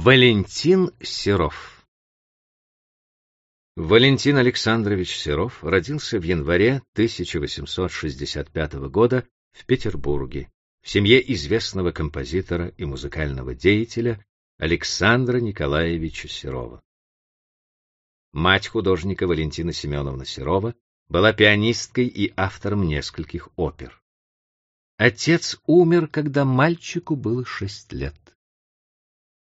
Валентин Серов Валентин Александрович Серов родился в январе 1865 года в Петербурге в семье известного композитора и музыкального деятеля Александра Николаевича Серова. Мать художника Валентина Семеновна Серова была пианисткой и автором нескольких опер. Отец умер, когда мальчику было шесть лет.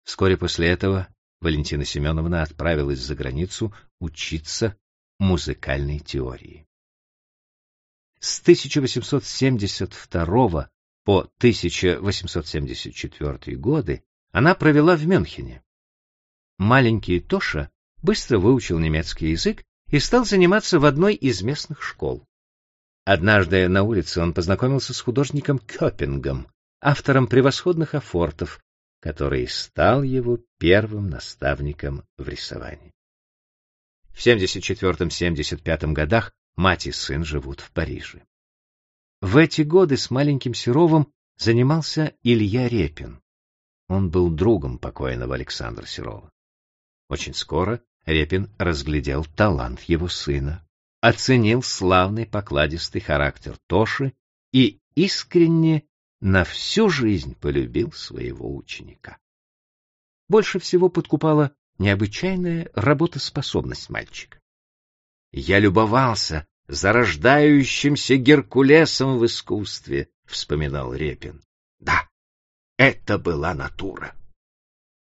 Вскоре после этого Валентина Семеновна отправилась за границу учиться музыкальной теории. С 1872 по 1874 годы она провела в Мюнхене. Маленький Тоша быстро выучил немецкий язык и стал заниматься в одной из местных школ. Однажды на улице он познакомился с художником Кёппингом, автором превосходных афортов, который стал его первым наставником в рисовании. В 74-75 годах мать и сын живут в Париже. В эти годы с маленьким Серовым занимался Илья Репин. Он был другом покойного Александра Серова. Очень скоро Репин разглядел талант его сына, оценил славный покладистый характер Тоши и искренне на всю жизнь полюбил своего ученика. Больше всего подкупала необычайная работоспособность мальчика. Я любовался зарождающимся Геркулесом в искусстве, вспоминал Репин. Да, это была натура.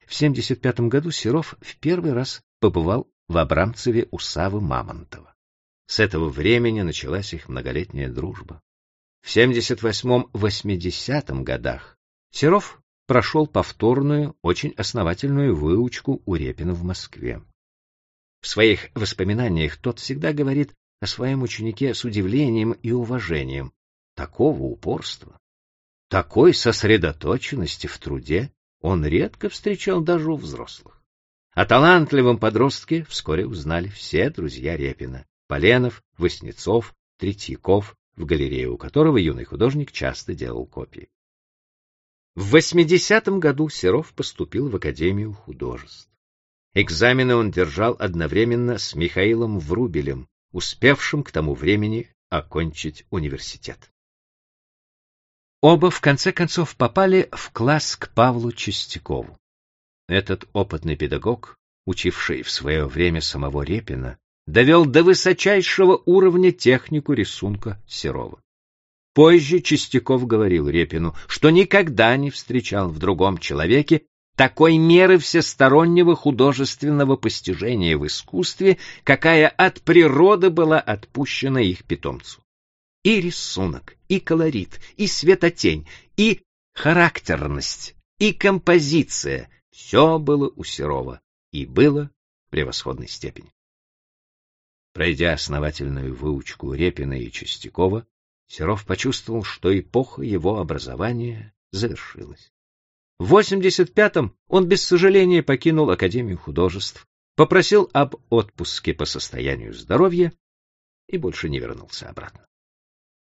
В 75 году Серов в первый раз побывал в Абрамцеве у Савы Мамонтова. С этого времени началась их многолетняя дружба. В 78-80 годах Серов прошел повторную, очень основательную выучку у Репина в Москве. В своих воспоминаниях тот всегда говорит о своем ученике с удивлением и уважением. Такого упорства, такой сосредоточенности в труде он редко встречал даже у взрослых. О талантливом подростке вскоре узнали все друзья Репина — Поленов, Васнецов, Третьяков, в галерее у которого юный художник часто делал копии. В 80-м году Серов поступил в Академию художеств. Экзамены он держал одновременно с Михаилом Врубелем, успевшим к тому времени окончить университет. Оба в конце концов попали в класс к Павлу Чистякову. Этот опытный педагог, учивший в свое время самого Репина, довел до высочайшего уровня технику рисунка Серова. Позже Чистяков говорил Репину, что никогда не встречал в другом человеке такой меры всестороннего художественного постижения в искусстве, какая от природы была отпущена их питомцу. И рисунок, и колорит, и светотень, и характерность, и композиция — все было у Серова и было в превосходной степени. Пройдя основательную выучку Репина и Чистякова, Серов почувствовал, что эпоха его образования завершилась. В 85-м он без сожаления покинул Академию художеств, попросил об отпуске по состоянию здоровья и больше не вернулся обратно.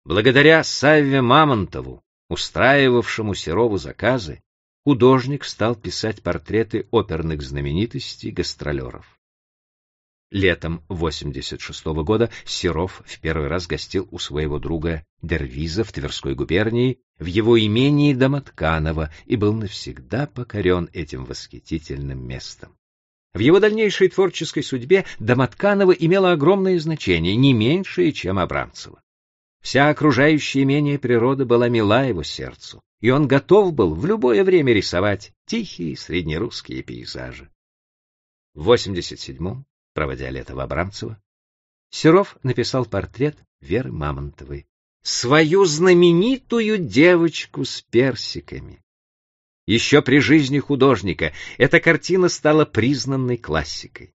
Благодаря Савве Мамонтову, устраивавшему Серову заказы, художник стал писать портреты оперных знаменитостей гастролеров. Летом 86 -го года Серов в первый раз гостил у своего друга Дервиза в Тверской губернии в его имении Домотканова и был навсегда покорен этим восхитительным местом. В его дальнейшей творческой судьбе Домотканова имело огромное значение, не меньшее, чем Абрамцева. Вся окружающая имение природы была мила его сердцу, и он готов был в любое время рисовать тихие среднерусские пейзажи. В 87-м проводя лето в Абрамцево, Серов написал портрет Веры Мамонтовой, свою знаменитую девочку с персиками. Еще при жизни художника эта картина стала признанной классикой.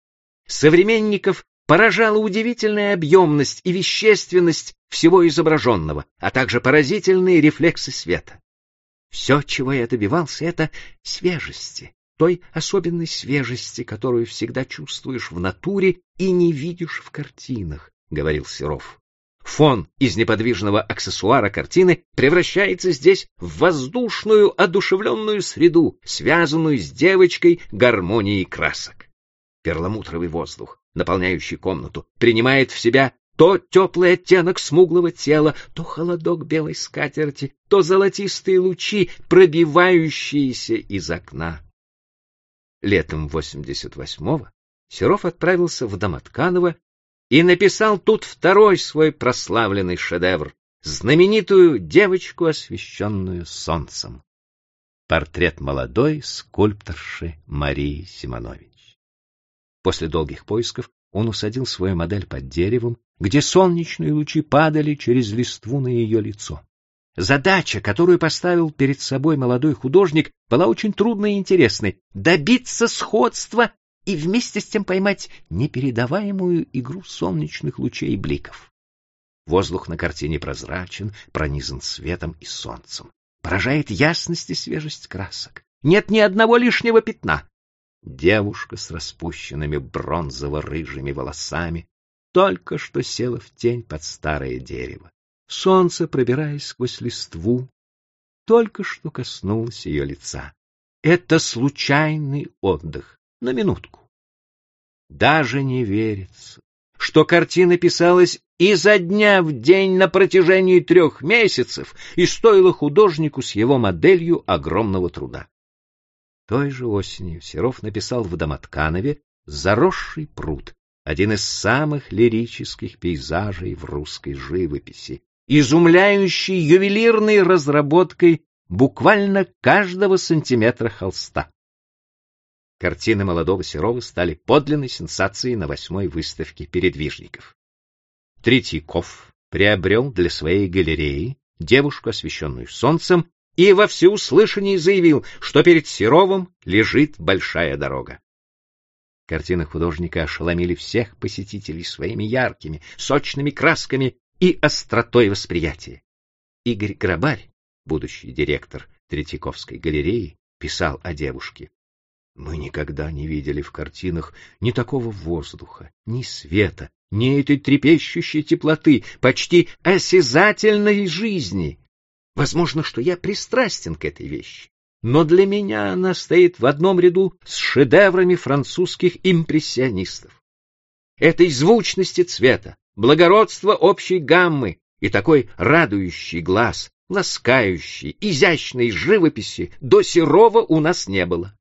Современников поражала удивительная объемность и вещественность всего изображенного, а также поразительные рефлексы света. Все, чего я добивался, это свежести, той особенной свежести, которую всегда чувствуешь в натуре и не видишь в картинах, — говорил Серов. Фон из неподвижного аксессуара картины превращается здесь в воздушную, одушевленную среду, связанную с девочкой гармонией красок. Перламутровый воздух, наполняющий комнату, принимает в себя то теплый оттенок смуглого тела, то холодок белой скатерти, то золотистые лучи, пробивающиеся из окна. Летом 88-го Серов отправился в Домотканово и написал тут второй свой прославленный шедевр — знаменитую девочку, освещенную солнцем. Портрет молодой скульпторши Марии Симонович. После долгих поисков он усадил свою модель под деревом, где солнечные лучи падали через листву на ее лицо. Задача, которую поставил перед собой молодой художник, была очень трудной и интересной — добиться сходства и вместе с тем поймать непередаваемую игру солнечных лучей и бликов. Воздух на картине прозрачен, пронизан светом и солнцем. Поражает ясность и свежесть красок. Нет ни одного лишнего пятна. Девушка с распущенными бронзово-рыжими волосами только что села в тень под старое дерево. Солнце, пробираясь сквозь листву, только что коснулось ее лица. Это случайный отдых, на минутку. Даже не верится, что картина писалась изо дня в день на протяжении трех месяцев и стоила художнику с его моделью огромного труда. Той же осенью Серов написал в Домотканове «Заросший пруд», один из самых лирических пейзажей в русской живописи, изумляющий ювелирной разработкой буквально каждого сантиметра холста. Картины молодого Серова стали подлинной сенсацией на восьмой выставке передвижников. Третьяков приобрел для своей галереи девушку, освещенную солнцем, и во всеуслышание заявил, что перед Серовым лежит большая дорога. Картины художника ошеломили всех посетителей своими яркими, сочными красками и остротой восприятия. Игорь Грабарь, будущий директор Третьяковской галереи, писал о девушке. Мы никогда не видели в картинах ни такого воздуха, ни света, ни этой трепещущей теплоты, почти осязательной жизни. Возможно, что я пристрастен к этой вещи, но для меня она стоит в одном ряду с шедеврами французских импрессионистов. Этой звучности цвета, благородства общей гаммы и такой радующий глаз, ласкающий, изящной живописи до Серова у нас не было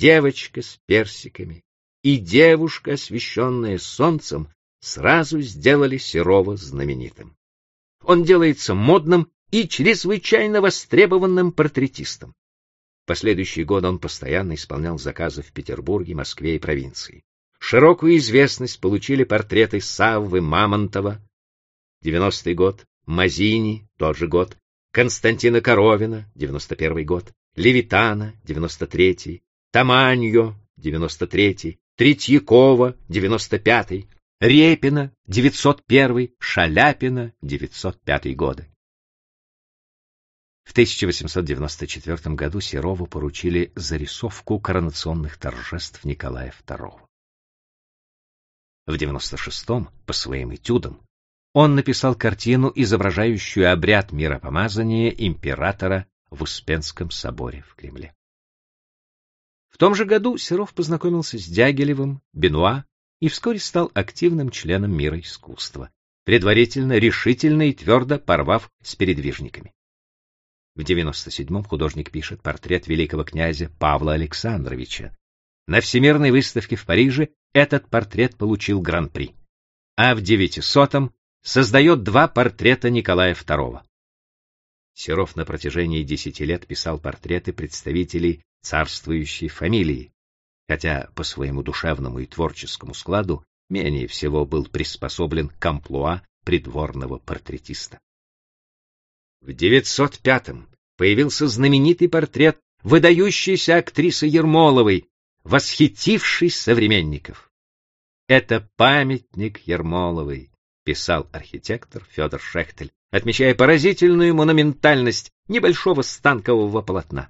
девочка с персиками и девушка, освещенная солнцем, сразу сделали Серова знаменитым. Он делается модным и чрезвычайно востребованным портретистом. Последующие годы он постоянно исполнял заказы в Петербурге, Москве и провинции. Широкую известность получили портреты Саввы Мамонтова, 90-й год, Мазини, тот же год, Константина Коровина, 91 год, Левитана, 93-й, Таманьо, 93-й, Третьякова, 95-й, Репина, 901-й, Шаляпина, 905 годы. В 1894 году Серову поручили зарисовку коронационных торжеств Николая II. В 96-м, по своим этюдам, он написал картину, изображающую обряд миропомазания императора в Успенском соборе в Кремле том же году Серов познакомился с Дягилевым, Бенуа и вскоре стал активным членом мира искусства, предварительно, решительно и твердо порвав с передвижниками. В 97-м художник пишет портрет великого князя Павла Александровича. На Всемирной выставке в Париже этот портрет получил гран-при. А в 900-м создает два портрета Николая II. Серов на протяжении десяти лет писал портреты представителей царствующей фамилии, хотя по своему душевному и творческому складу менее всего был приспособлен к амплуа придворного портретиста. В 905-м появился знаменитый портрет выдающейся актрисы Ермоловой, восхитивший современников. «Это памятник Ермоловой», — писал архитектор Федор Шехтель, отмечая поразительную монументальность небольшого станкового полотна.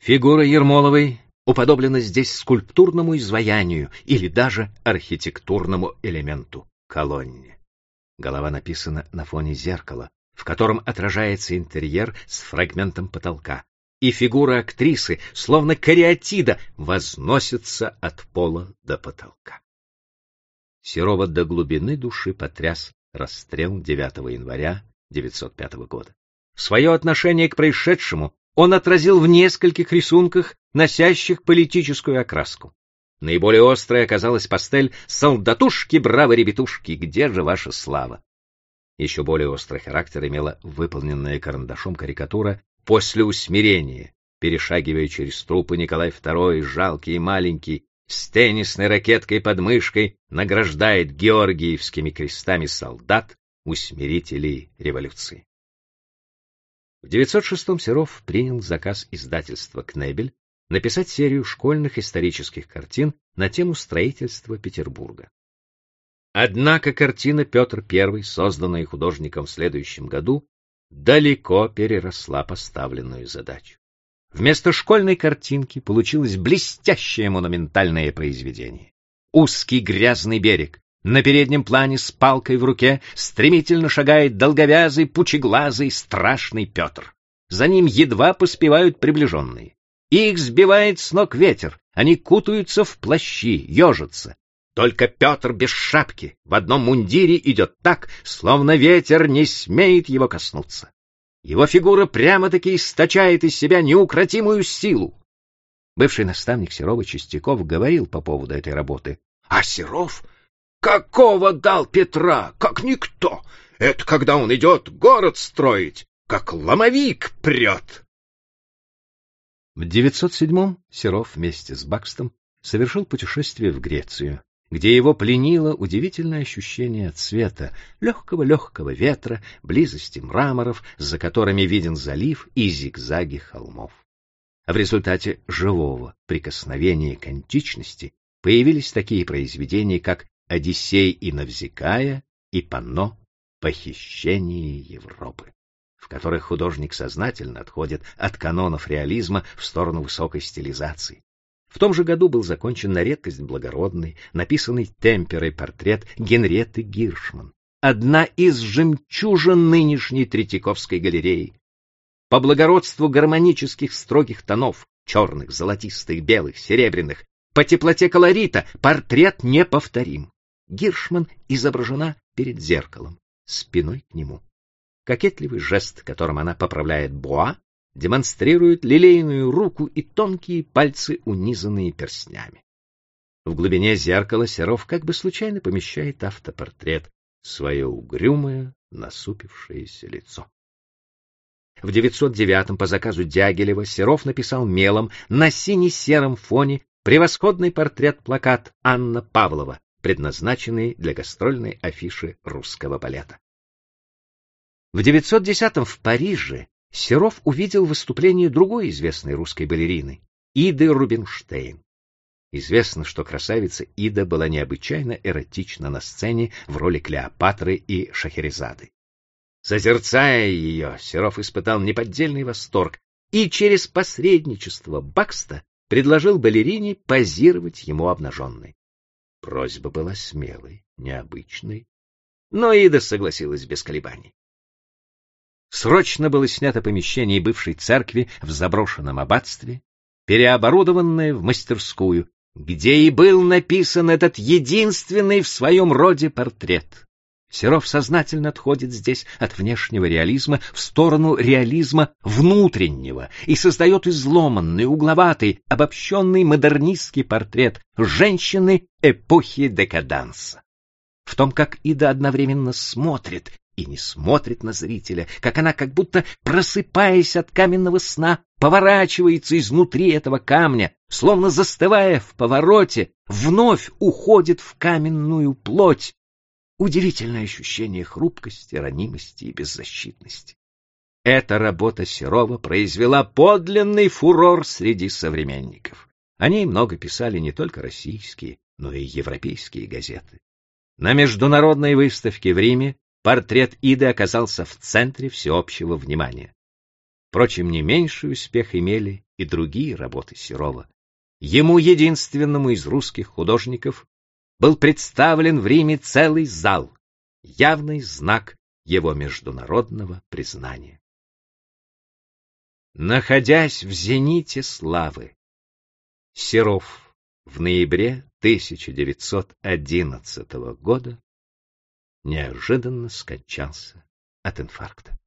Фигура Ермоловой уподоблена здесь скульптурному изваянию или даже архитектурному элементу колонне. Голова написана на фоне зеркала, в котором отражается интерьер с фрагментом потолка, и фигура актрисы, словно кариатида, возносится от пола до потолка. Серова до глубины души потряс расстрел 9 января 905 года. Свое отношение к происшедшему он отразил в нескольких рисунках, носящих политическую окраску. Наиболее острой оказалась пастель «Солдатушки, браво, ребятушки, где же ваша слава?» Еще более острый характер имела выполненная карандашом карикатура «После усмирения», перешагивая через трупы Николай II, жалкий и маленький, с теннисной ракеткой под мышкой, награждает георгиевскими крестами солдат, усмирителей революции. В 906-м Серов принял заказ издательства «Кнебель» написать серию школьных исторических картин на тему строительства Петербурга. Однако картина Петр I, созданная художником в следующем году, далеко переросла поставленную задачу. Вместо школьной картинки получилось блестящее монументальное произведение. Узкий грязный берег. На переднем плане с палкой в руке стремительно шагает долговязый, пучеглазый, страшный Петр. За ним едва поспевают приближенные. Их сбивает с ног ветер, они кутаются в плащи, ежатся. Только Петр без шапки в одном мундире идет так, словно ветер не смеет его коснуться. Его фигура прямо-таки источает из себя неукротимую силу. Бывший наставник Серова Чистяков говорил по поводу этой работы. — А Серов какого дал Петра, как никто? Это когда он идет город строить, как ломовик прет. В 907-м Серов вместе с Бакстом совершил путешествие в Грецию, где его пленило удивительное ощущение цвета, легкого-легкого ветра, близости мраморов, за которыми виден залив и зигзаги холмов. А в результате живого прикосновения к античности появились такие произведения, как «Одиссей и Навзикая» и «Панно. Похищение Европы» в которых художник сознательно отходит от канонов реализма в сторону высокой стилизации. В том же году был закончен на редкость благородный, написанный темперой портрет Генретты Гиршман, одна из жемчужин нынешней Третьяковской галереи. По благородству гармонических строгих тонов, черных, золотистых, белых, серебряных, по теплоте колорита портрет неповторим. Гиршман изображена перед зеркалом, спиной к нему. Кокетливый жест, которым она поправляет буа, демонстрирует лилейную руку и тонкие пальцы, унизанные перстнями. В глубине зеркала Серов как бы случайно помещает автопортрет, свое угрюмое, насупившееся лицо. В 909-м по заказу Дягилева Серов написал мелом на сине-сером фоне превосходный портрет-плакат Анна Павлова, предназначенный для гастрольной афиши русского балета. В 910-м в Париже Серов увидел выступление другой известной русской балерины Иды Рубинштейн. Известно, что красавица Ида была необычайно эротична на сцене в роли Клеопатры и Шахерезады. Созерцая ее, Серов испытал неподдельный восторг и через посредничество Бакста предложил балерине позировать ему обнаженной. Просьба была смелой, необычной, но Ида согласилась без колебаний. Срочно было снято помещение бывшей церкви в заброшенном аббатстве, переоборудованное в мастерскую, где и был написан этот единственный в своем роде портрет. Серов сознательно отходит здесь от внешнего реализма в сторону реализма внутреннего и создает изломанный, угловатый, обобщенный модернистский портрет женщины эпохи декаданса. В том, как Ида одновременно смотрит и не смотрит на зрителя, как она, как будто просыпаясь от каменного сна, поворачивается изнутри этого камня, словно застывая в повороте, вновь уходит в каменную плоть. Удивительное ощущение хрупкости, ранимости и беззащитности. Эта работа Серова произвела подлинный фурор среди современников. О ней много писали не только российские, но и европейские газеты. На международной выставке в Риме портрет Иды оказался в центре всеобщего внимания. Впрочем, не меньший успех имели и другие работы Серова. Ему, единственному из русских художников, был представлен в Риме целый зал. явный знак его международного признания. Находясь в зените славы, Серов в ноябре 1911 года неожиданно скончался от инфаркта.